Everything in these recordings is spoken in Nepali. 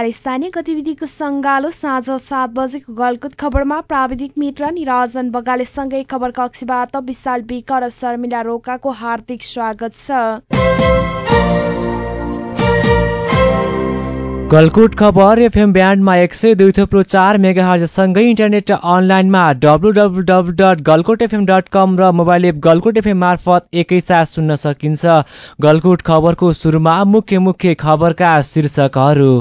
नमस्कार स्थानीय गतिविधिको सङ्गालो साँझ सात बजेको गलकुत खबरमा प्राविधिक मित्र निराजन बगालेसँगै खबर कक्षबाट विशाल बिक र शर्मिला रोकाको हार्दिक स्वागत छ। गलकुट खबर एफएम ब्यान्डमा एक सय दुई थुप्रो चार मेगा हर्जसँगै इन्टरनेट अनलाइनमा W W W dot Galkot FM dot com र मोबाइल एप गलकोट एफएम मार्फत एकैसाथ सुन्न सकिन्छ। गलकुट खबरको सुरुमा मुख्य मुख्य खबरका शीर्षकहरू।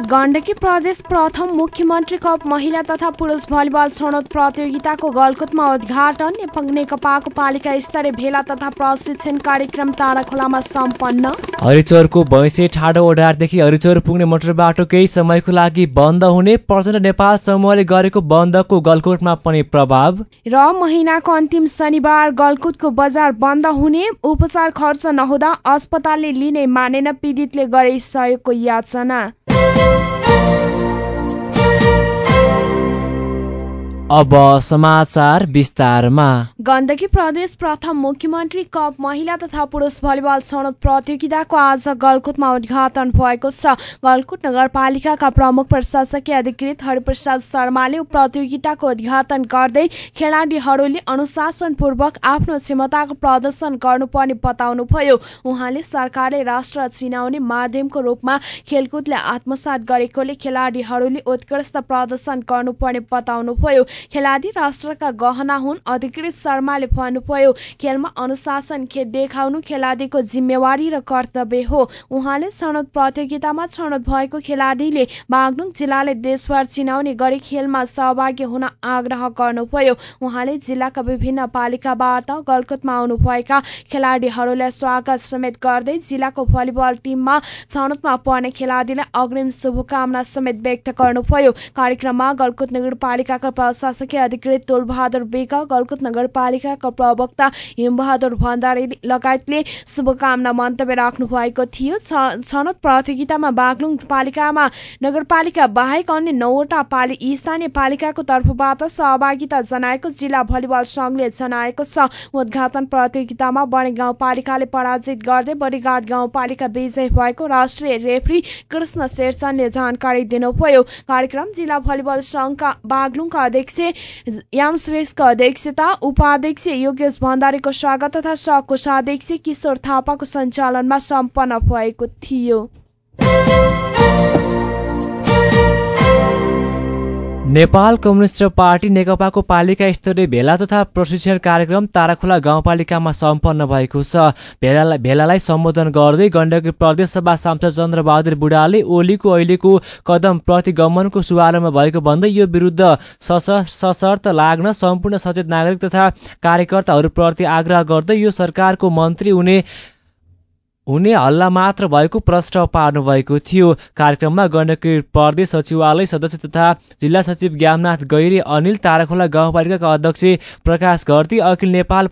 गण्डकी प्रदेश प्रथम मुख्यमन्त्री कप महिला तथा पुरुष भलिबल छनौट प्रतियोगिताको गलकुटमा उद्घाटन। नेकपाको पालिका स्तरीय भेला तथा प्रशिक्षण कार्यक्रम ताराखोलामा सम्पन्न। हरिचोरको भैँसे ठाडो ओडारदेखि हरिचोर पुग्ने मोटर बाटो केही समयको लागि बन्द हुने प्रचण्ड नेपाल समूहले गरेको बन्दको गलकुटमा पनि प्रभाव। र महिनाको अन्तिम शनिबार गलकुटको बजार बन्द हुने उपचार खर्च नहुँदा अस्पतालले लिने मानेन पीडितले गरे सहयोगको याचना। अब समाचार विस्तारमा। गण्डकी प्रदेश प्रथम मुख्यमन्त्री कप महिला तथा पुरुष भलिबल छनौट प्रतियोगिताको आज गलकुटमा उद्घाटन भएको छ। गलकुट नगरपालिकाका प्रमुख प्रशासकीय अधिकृत हरिप्रसाद शर्माले प्रतियोगिताको उद्घाटन गर्दै खेलाडीहरूले अनुशासनपूर्वक आफ्नो क्षमताको प्रदर्शन गर्नुपर्ने बताउनुभयो। उहाँले सरकारले राष्ट्र चिनाउने माध्यमको रूपमा खेलकुदले आत्मसात गरेकोले खेलाडीहरूले उत्कृष्ट प्रदर्शन गर्नुपर्ने बताउनुभयो। खेलाडी राष्ट्रका गहना हुन्। अधिकृत शर्माले भन्नुभयो खेलमा अनुशासन खेत देखाउनु खेलाडीको जिम्मेवारी र कर्तव्य हो। उहाँले छनौट प्रतियोगितामा छनौट भएको खेलाडीले बागलुङ जिल्लाले देशभर चिनाउने गरी खेलमा सहभागी हुन आग्रह गर्नुभयो। उहाँले जिल्लाका विभिन्न पालिकाबाट गलकुटमा आउनुभएका खेलाडीहरूलाई स्वागत समेत गर्दै जिल्लाको भलिबल टिममा छनौटमा पर्ने खेलाडीलाई अग्रिम शुभकामना समेत व्यक्त गर्नुभयो। कार्यक्रममा गलकुट नगरपालिकाका प्रशासकीय अधिकृत टोलबहादुर बेक गलकुट नगरपालिकाका प्रवक्ता हिमबहादुर भण्डारी लगायतले शुभकामना मन्तव्य राख्नु भएको थियो छनौट प्रतियोगितामा बागलुङ पालिकामा नगरपालिका बाहेक अन्य नौवटा पालि स्थानीय पालिकाको तर्फबाट सहभागिता जनाएको जिल्ला भलिबल सङ्घले जनाएको छ। उद्घाटन प्रतियोगितामा बडे गाउँपालिकाले पराजित गर्दै बडीघाट गाउँपालिका विजय भएको राष्ट्रिय रेफ्री कृष्ण शेरचनले जानकारी दिनुभयो। कार्यक्रम जिल्ला भलिबल सङ्घका बागलुङका अध्यक्ष याम श्रेष्ठको अध्यक्षता उपाध्यक्ष योगेश भण्डारीको स्वागत तथा सहकोषाध्यक्ष किशोर थापाको सञ्चालनमा सम्पन्न भएको थियो। नेपाल कम्युनिस्ट पार्टी नेकपाको पालिका स्तरीय भेला तथा प्रशिक्षण कार्यक्रम ताराखोला गाउँपालिकामा सम्पन्न भएको छ। भेलालाई भेलालाई सम्बोधन गर्दै गण्डकी प्रदेश सभा सांसद चन्द्रबहादुर बुढाले ओलीको अहिलेको कदम प्रतिगमनको शुभारम्भ भएको भन्दै यो विरुद्ध सशर्त लाग्न सम्पूर्ण सचेत नागरिक तथा कार्यकर्ताहरूप्रति आग्रह गर्दै यो सरकारको मन्त्री हुने हुने हल्ला मात्र भएको प्रश्न पार्नु भएको थियो। कार्यक्रममा गण्डकी प्रदेश सचिवालय सदस्य तथा जिल्ला सचिव ज्ञाननाथ गैरी अनिल ताराखोला गाउँपालिकाका अध्यक्ष प्रकाश घरती अखिल नेपाल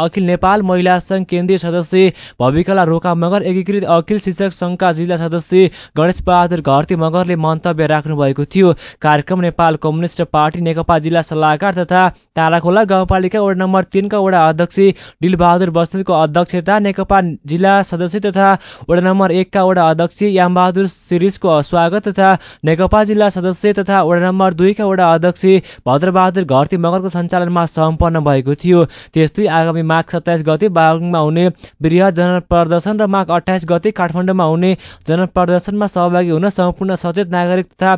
अखिल नेपाल महिला सङ्घ केन्द्रीय सदस्य भविकला रोका मगर एकीकृत अखिल शिक्षक सङ्घका जिल्ला सदस्य गणेश बहादुर घरती मगरले मन्तव्य राख्नु भएको थियो। कार्यक्रम नेपाल कम्युनिस्ट पार्टी नेकपा जिल्ला सल्लाहकार तथा ताराखोला गाउँपालिका वडा नम्बर तिनका वडा अध्यक्ष डिलबहादुर बस्नेतको अध्यक्षता नेकपा जिल्ला सदस्य तथा वडा नम्बर एकका वडा अध्यक्ष यामबहादुर सिरिजको स्वागत तथा नेकपा जिल्ला सदस्य तथा वडा नम्बर दुईका वडा अध्यक्ष भद्रबहादुर घरती मगरको सञ्चालनमा सम्पन्न भएको थियो। त्यस्तै आगामी माघ सत्ताइस गते बागलुङमा हुने वृहत जनप्रदर्शन र माघ अठाइस गते काठमाडौँमा हुने जनप्रदर्शनमा सहभागी हुन सम्पूर्ण सचेत नागरिक तथा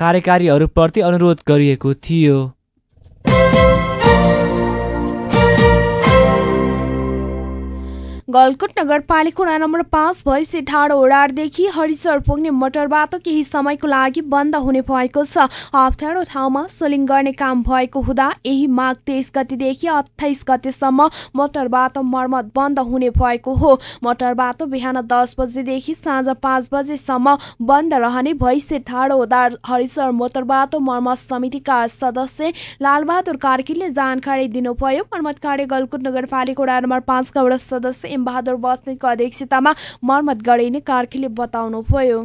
कार्यकारीहरूप्रति अनुरोध गरिएको थियो। गलकुट नगरपालिका नम्बर पाँच भैँसे ठाडो ओडारदेखि हरिचर पुग्ने मोटर बाटो केही समयको लागि बन्द हुने भएको छ। अप्ठ्यारो ठाउँमा सोलिङ गर्ने काम भएको हुँदा यही माघ तेइस गतिदेखि अठाइस गतेसम्म मोटर बाटो मर्मत बन्द हुने भएको हो। मोटर बाटो बिहान दस बजेदेखि साँझ पाँच बजेसम्म बन्द रहने भैँसे ठाडो ओडार हरिचर मोटर बाटो मर्मत समितिका सदस्य लालबहादुर कार्कीले जानकारी दिनुभयो। मर्मत कार्य गलकुट नगरपालिका वडा नम्बर पाँचका वडा सदस्य बहादुर बस्नेतको अध्यक्षतामा मर्मत गरिने कार्कीले बताउनुभयो।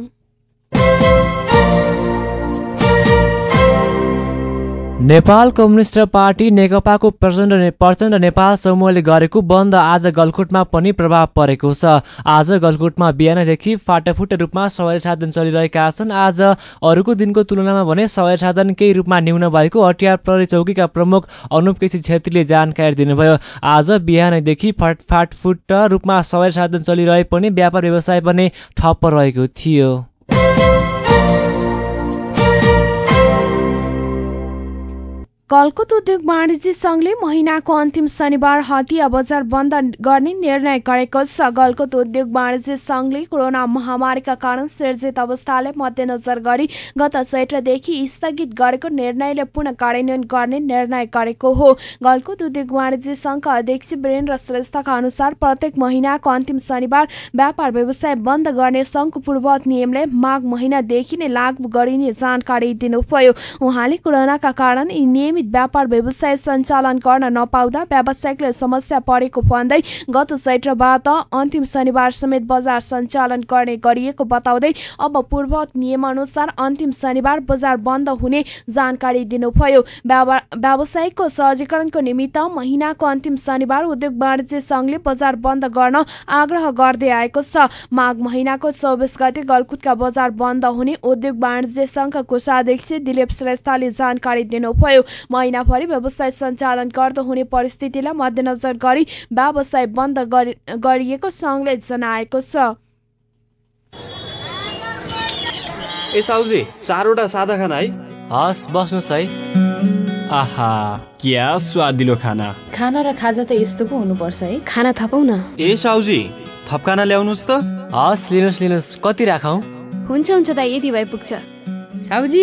नेपाल कम्युनिस्ट पार्टी नेकपाको प्रचण्ड प्रचण्ड नेपाल समूहले गरेको बन्द आज गलकुटमा पनि प्रभाव परेको छ। आज गलकुटमा बिहानदेखि फाटाफुट रूपमा सवारी साधन चलिरहेका छन्। आज अरूको दिनको तुलनामा भने सवारी साधन केही रूपमा न्यून भएको हटियार प्रहरी चौकीका प्रमुख अनुप केसी छेत्रीले जानकारी दिनुभयो। आज बिहानदेखि फाट फाटफुट रूपमा सवारी साधन चलिरहे पनि व्यापार व्यवसाय पनि ठप्प रहेको थियो। कलकुत उद्योग वाणिज्य संघले महिनाको अन्तिम शनिबार हटिया बजार बन्द गर्ने निर्णय गरेको छ। गलकुत उद्योग वाणिज्य संघले कोरोना महामारीका कारण सिर्जित अवस्थालाई मध्यनजर गरी गत चैत्रदेखि स्थगित गरेको निर्णयले पुनः कार्यान्वयन गर्ने निर्णय गरेको हो। गलकुत उद्योग वाणिज्य संघका अध्यक्ष वीरेन्द्र श्रेष्ठका अनुसार प्रत्येक महिनाको अन्तिम शनिबार व्यापार व्यवसाय बन्द गर्ने संघको पूर्वत नियमले माघ महिनादेखि नै लागू गरिने जानकारी दिनुभयो। उहाँले कोरोनाका कारण यी नियमित व्यापार व्यवसाय सञ्चालन गर्न नपाउँदा व्यावसायिकले समस्या परेको भन्दै गत चैत्रबाट अन्तिम शनिबार समेत बजार सञ्चालन गर्ने गरिएको बताउँदै अब पूर्व नियमअनुसार अन्तिम शनिबार बजार बन्द हुने जानकारी दिनुभयो। व्यावसायिकको सहजीकरणको निमित्त महिनाको अन्तिम शनिबार उद्योग वाणिज्य संघले बजार बन्द गर्न आग्रह गर्दै आएको छ। माघ महिनाको चौबिस गते गलकुटका बजार बन्द हुने उद्योग वाणिज्य संघका कोषाध्यक्ष दिलीप श्रेष्ठले जानकारी दिनुभयो। महिनाभरि व्यवसाय सञ्चालन गर्दो हुने परिस्थितिलाई मध्यनजर गरी व्यवसाय बन्द गरिएको सङ्घले जनाएको छ। ए साउजी चारवटा सादा खाना है? हस् बस्नुहोस् है। आहा क्या स्वादिलो खाना। खाना र खाजा त यस्तो पो हुनुपर्छ है। खाना थपौ न ए साउजी थप खाना ल्याउनुहोस् त। हस् लिनुहोस् लिनुहोस्। कति राखौ? हुन्छ हुन्छ त यति भए पुग्छ। साउजी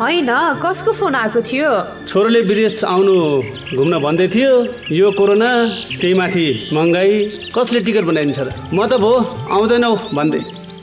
होइन कसको फोन आएको थियो? छोरोले विदेश आउनु घुम्न भन्दै थियो यो कोरोना त्यही माथि महँगाई कसले टिकट बनाइदिन्छ र? म त भो आउँदैनौ भन्दै।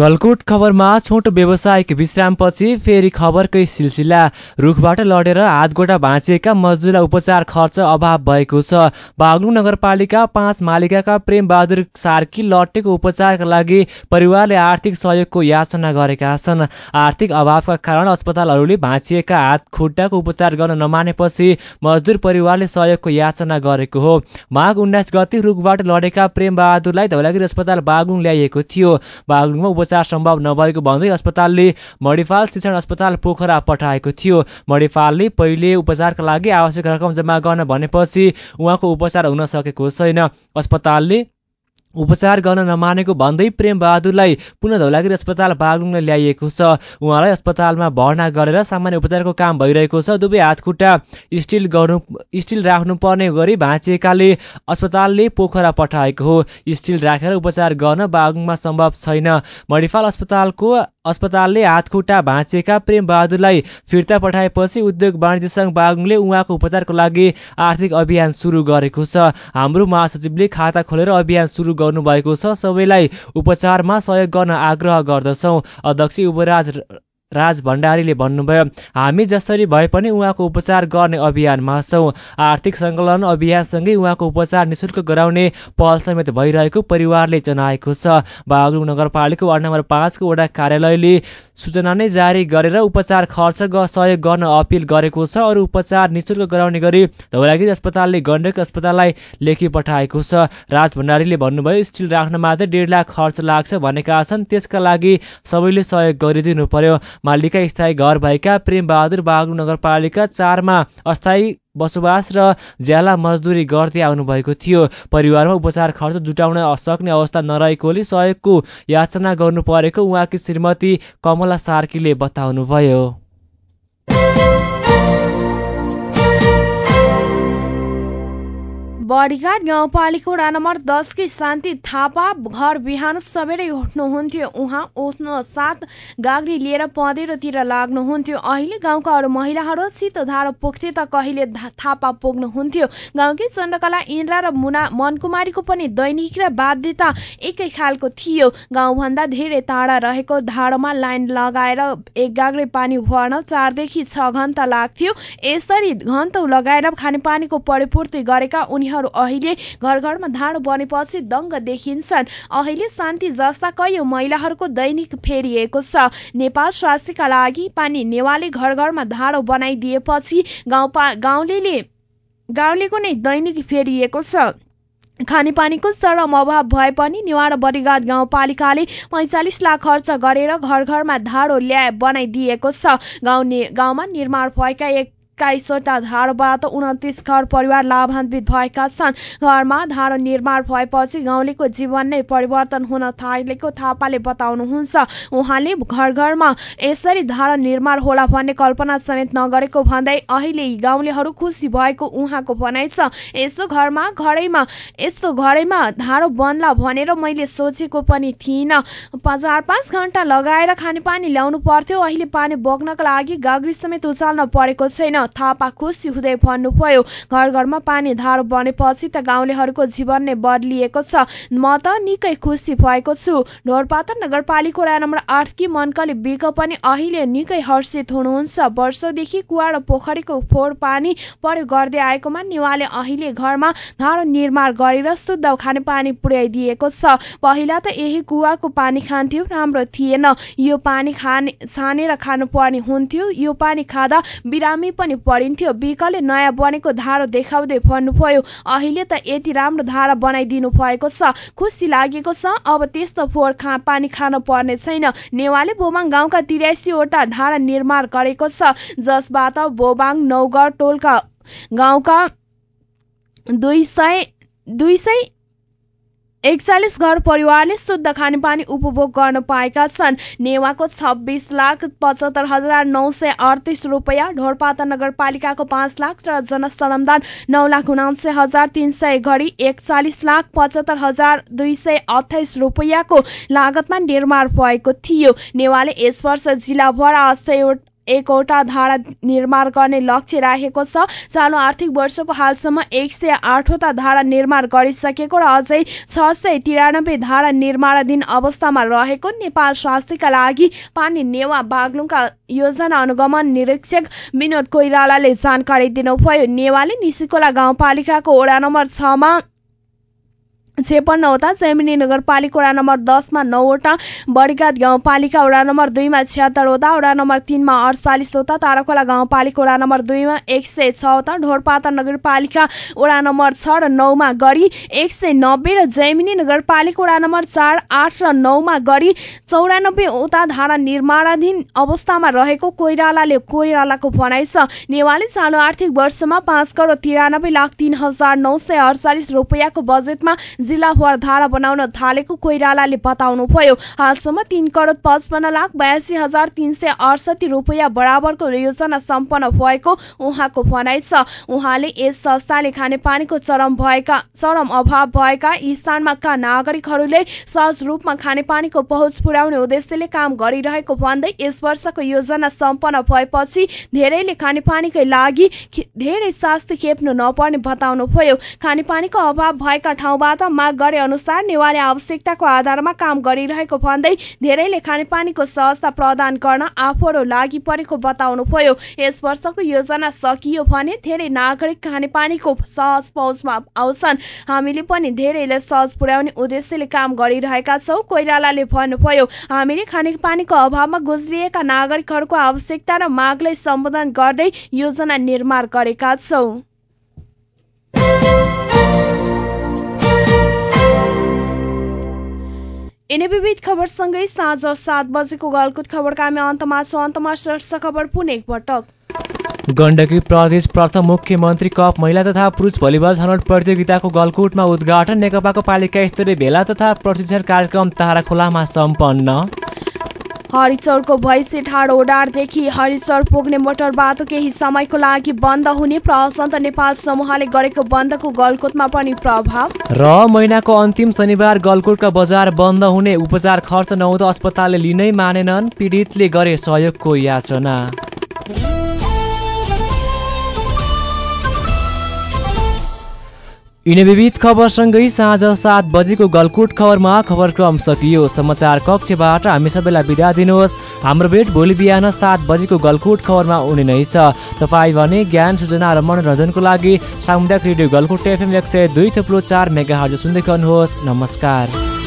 गलकुट खबरमा छोटो व्यावसायिक विश्रामपछि फेरि खबरकै सिलसिला। रुखबाट लडेर हातगोटा भाँचिएका मजदुरलाई उपचार खर्च अभाव भएको छ। बागलुङ नगरपालिका पाँच मालिकाका प्रेमबहादुर सार्की लटेको उपचारका लागि परिवारले आर्थिक सहयोगको याचना गरेका छन्। आर्थिक अभावका कारण अस्पतालहरूले भाँचिएका हात खुट्टाको उपचार गर्न नमानेपछि मजदुर परिवारले सहयोगको याचना गरेको हो। माघ उन्नाइस गति रुखबाट लडेका प्रेमबहादुरलाई धौलागिरी अस्पताल बागलुङ ल्याइएको थियो। बागलुङमा उपचार सम्भव नभएको भन्दै अस्पतालले मणिपाल शिक्षण अस्पताल पोखरा पठाएको थियो। मणिपालले पहिले उपचारका लागि आवश्यक रकम जम्मा गर्न भनेपछि उहाँको उपचार हुन सकेको छैन। अस्पतालले उपचार गर्न नमानेको भन्दै प्रेम बहादुरलाई पुनः धौलागिरी अस्पताल बागलुङलाई ल्याइएको छ। उहाँलाई अस्पतालमा भर्ना गरेर सामान्य उपचारको काम भइरहेको छ। दुवै हातखुट्टा स्टिल गर्नु स्टिल राख्नुपर्ने गरी भाँचिएकाले अस्पतालले पोखरा पठाएको हो। स्टिल राखेर उपचार गर्न बागलुङमा सम्भव छैन। मणिपाल अस्पतालको अस्पतालले हातखुट्टा भाँचिएका प्रेम बहादुरलाई फिर्ता पठाएपछि उद्योग वाणिज्य सङ्घ बागलुङले उहाँको उपचारको लागि आर्थिक अभियान सुरु गरेको छ। हाम्रो महासचिवले खाता खोलेर अभियान सुरु गर्नुभएको छ। सबैलाई उपचारमा सहयोग गर्न आग्रह गर्दछौँ। अध्यक्ष युवराज राज भण्डारीले भन्नुभयो हामी जसरी भए पनि उहाँको उपचार गर्ने अभियानमा छौँ। आर्थिक सङ्कलन अभियानसँगै उहाँको उपचार निशुल्क गराउने पहल समेत भइरहेको परिवारले जनाएको छ। बागलुङ नगरपालिका वार्ड नम्बर पाँचको वडा कार्यालयले सूचना नै जारी गरेर उपचार खर्च सहयोग गर्न अपिल गरेको छ। अरू उपचार निशुल्क गराउने गरी धौलागिरी अस्पतालले गण्डक अस्पताललाई लेखी पठाएको छ। राज भण्डारीले भन्नुभयो स्टिल राख्न मात्रै डेढ लाख खर्च लाग्छ भनेका छन्। त्यसका लागि सबैले सहयोग गरिदिनु पर्यो। मालिका स्थायी घर भएका प्रेम बहादुर बागलुङ नगरपालिका चारमा अस्थायी बसोबास र ज्याला मजदुरी गर्दै आउनुभएको थियो। परिवारमा उपचार खर्च जुटाउन सक्ने अवस्था नरहेकोले सहयोगको याचना गर्नु परेको उहाँकी श्रीमती कमला सार्कीले बताउनुभयो। बडीघाट गाउँपालिका वडा नम्बर दसकी शान्ति थापा घर बिहान सबेरै उठ्नुहुन्थ्यो। उहाँ उठ्न साथ गाग्री लिएर पँधेरोतिर लाग्नुहुन्थ्यो। अहिले गाउँका अरू महिलाहरू शीतधारो पुग्थे त कहिले थापा पुग्नुहुन्थ्यो। गाउँकै चन्द्रकला इन्द्रा र मुना मनकुमारीको पनि दैनिक र बाध्यता एकै खालको थियो। गाउँभन्दा धेरै टाढा रहेको धाडोमा लाइन लगाएर एक गाग्रे पानी भर्न चारदेखि छ घन्टा लाग्थ्यो। यसरी घन्टौ लगाएर खानेपानीको परिपूर्ति गरेका उनीहरू अहिले घर घरमा धाडो बनेपछि दङ्ग देखिन्छन्। अहिले शान्ति जस्ता कैयौँ महिलाहरूको दैनिक फेरिएको छ। नेपाल स्वास्थ्यका लागि पानी नेवाले घर घरमा धाडो बनाइदिएपछि गाउँ गाउँले गाउँलेको नै दैनिक फेरिएको छ। खानेपानीको चरम अभाव भए पनि निवार बरिघाट गाउँपालिकाले पैँचालिस लाख खर्च गरेर घर घरमा धाडो ल्याए बनाइदिएको छ। गाउँ गाउँमा निर्माण भएका एक एक्काइसवटा धारोबाट उन्तिस घर परिवार लाभान्वित भएका छन्। घरमा धारो निर्माण भएपछि गाउँलेको जीवन नै परिवर्तन हुन थालेको थापाले बताउनुहुन्छ। उहाँले घर घरमा यसरी धारो निर्माण होला भन्ने कल्पना समेत नगरेको भन्दै अहिले गाउँलेहरू खुसी भएको उहाँको भनाइ छ। यस्तो घरमा घरैमा यस्तो घरैमा धारो बन्ला भनेर मैले सोचेको पनि थिइनँ। चार पाँच घन्टा लगाएर खानेपानी ल्याउनु पर्थ्यो। अहिले पानी बोक्नका लागि गाग्री समेत उचाल्न परेको छैन। थापा खुसी हुँदै भन्नुभयो घर घरमा पानी धारो बनेपछि त गाउँलेहरूको जीवन नै बदलिएको छ। म त निकै खुसी भएको छु। ढोरपाता नगरपालिका वडा नम्बर आठकी मनकले बिक पनि अहिले निकै हर्षित हुनुहुन्छ। वर्षदेखि कुवा र पोखरीको फोहोर पानी प्रयोग गर्दै आएकोमा नेवाले अहिले घरमा धारो निर्माण गरेर शुद्ध खाने पानी पुर्याइदिएको छ। पहिला त यही कुवाको पानी खान्थ्यो राम्रो थिएन। यो पानी खाने छानेर खानुपर्ने हुन्थ्यो। यो पानी खाँदा बिरामी पनि परिन्थ्यो बिकले नयाँ बनेको धारो देखाउँदै भन्नुभयो अहिले त यति राम्रो धारा बनाइदिनु भएको छ। खुसी लागेको छ। अब त्यस्तो फोहोर खा पानी खान पर्ने छैन। नेवाले बोबाङ गाउँका तिरासीवटा धारा निर्माण गरेको छ। जसबाट बोबाङ नौगढ टोलका गाउँका दुई सय दुई सय एकचालिस घर परिवारले शुद्ध खानेपानी उपभोग गर्न पाएका छन्। नेवाको छब्बिस लाख पचहत्तर हजार नौ सय अडतिस रुपियाँ ढोरपाता नगरपालिकाको पाँच लाख र जनसलमदान नौ लाख उनान्सय हजार तिन सय घडी एकचालिस लाख पचहत्तर हजार दुई सय अठाइस रुपियाँको लागतमा निर्माण भएको थियो। नेवाले यस वर्ष जिल्लाभर आठ एकवटा धारा निर्माण गर्ने लक्ष्य राखेको छ। चालु आर्थिक वर्षको हालसम्म एक सय आठवटा धारा निर्माण गरिसकेको र अझै छ सय तिरानब्बे धारा निर्माणाधीन अवस्थामा रहेको नेपाल स्वास्थ्यका लागि पानी नेवा बागलुङका योजना अनुगमन निरीक्षक विनोद कोइरालाले जानकारी दिनुभयो। नेवाले निसिकोला गाउँपालिकाको वडा नम्बर छमा छेपन्नवटा जैमिनी नगरपालिका वडा नम्बर दसमा नौवटा बडीघाट गाउँपालिका वडा नम्बर दुईमा छिहत्तरवटा वडा नम्बर तिनमा अडचालिसवटा ताराखोला गाउँपालिका वडा नम्बर दुईमा एक सय छवटा ढोरपाता नगरपालिका वडा नम्बर छ र नौमा गरी एक सय नब्बे र जैमिनी नगरपालिका वडा नम्बर चार आठ र नौमा गरी चौरानब्बेवटा धारा निर्माणाधीन अवस्थामा रहेको कोइरालाले कोइरालाको भनाइ छ। नेवाले चालु आर्थिक वर्षमा पाँच करोड तिरानब्बे लाख तीन हजार नौ सय अडचालिस रुपियाँको बजेटमा जिल्लाभर धारा बनाउन थालेको कोइरालाले बताउनुभयो हालसम्म तीन करोड पचपन्न लाख बयासी हजार तीन सय अडसठी रुपियाँ बराबरको योजना सम्पन्न भएको उहाँको भनाइ छ। उहाँले यस संस्थाले खानेपानीको चरम भएका चरम अभाव भएका स्थानमा नागरिकहरूले सहज रूपमा खानेपानीको पहुँच पुर्याउने उद्देश्यले काम गरिरहेको भन्दै यस वर्षको योजना सम्पन्न भएपछि धेरैले खानेपानीकै लागि धेरै शास्ति खेप्नु नपर्ने बताउनुभयो। खानेपानीको अभाव भएका ठाउँबाट माग गरे अनुसार नेवारले आवश्यकताको आधारमा काम गरिरहेको भन्दै धेरैले खानेपानीको सहजता प्रदान गर्न आफूहरू लागि परेको बताउनुभयो। यस वर्षको योजना सकियो भने धेरै नागरिक खानेपानीको सहज पहुँचमा आउँछन्। हामीले पनि धेरैले सहज पुर्याउने उद्देश्यले काम गरिरहेका छौँ कोइरालाले भन्नुभयो। हामीले खानेपानीको अभावमा गुज्रिएका नागरिकहरूको आवश्यकता र मागलाई सम्बोधन गर्दै योजना निर्माण गरेका छौँ। यिनै विविध खबरसँगै साँझ सात बजेको गलकुट खबरका अन्तमा छौँ। अन्तमा शीर्ष खबर पुनः एकपटक गण्डकी प्रदेश प्रथम मुख्यमन्त्री कप महिला तथा पुरुष भलिबल छनौट प्रतियोगिताको गलकुटमा उद्घाटन नेकपाको पालिका स्तरीय भेला तथा प्रशिक्षण कार्यक्रम तारा खोलामा सम्पन्न। हरिचौरको ठाडो ओडारदेखि हरिचौर पुग्ने मोटर बाटो केही समयको लागि बन्द हुने प्रसन्त नेपाल समूहले गरेको बन्दको गलकोटमा पनि प्रभाव। र महिनाको अन्तिम शनिबार गलकोटका बजार बन्द हुने उपचार खर्च नहुँदा अस्पतालले लिनै मानेनन् पीडितले गरे सहयोगको याचना। यिनै विविध खबरसँगै साँझ सात बजेको गलकुट खबरमा खबरक्रम सकियो। समाचार कक्षबाट हामी सबैलाई बिदा दिनुहोस्। हाम्रो भेट भोलि बिहान सात बजेको गलकुट खबरमा हुने नै छ। तपाईँ भने ज्ञान सूचना र मनोरञ्जनको लागि सामुदायिक रेडियो गलकुट एफएम एक सय दुई थुप्रो चार मेगा सुन्दै गर्नुहोस्। नमस्कार।